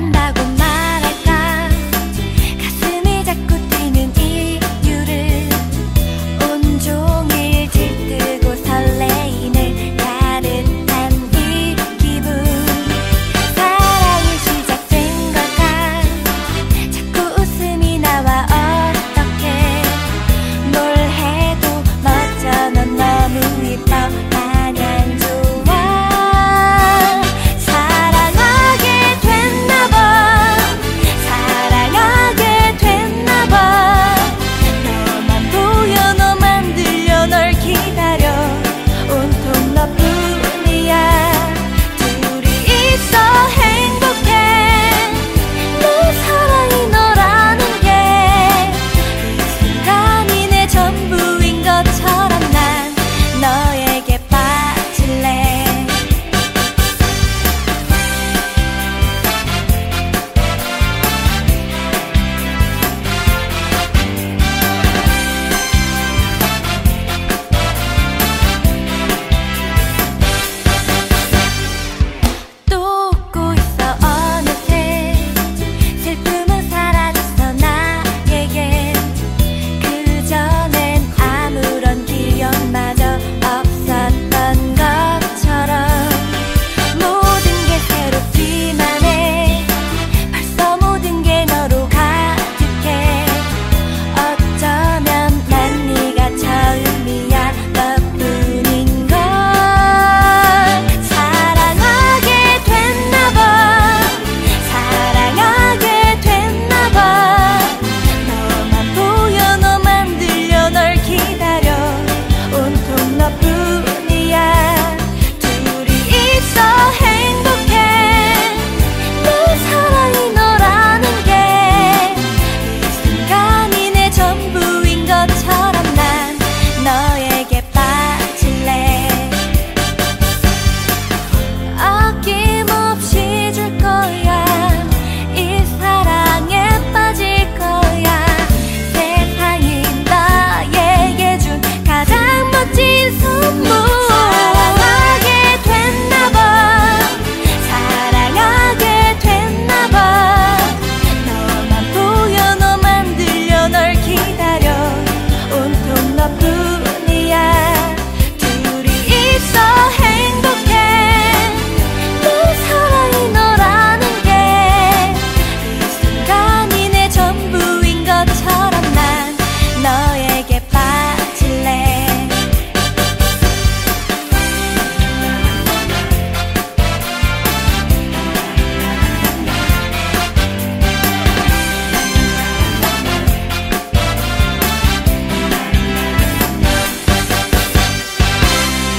한다고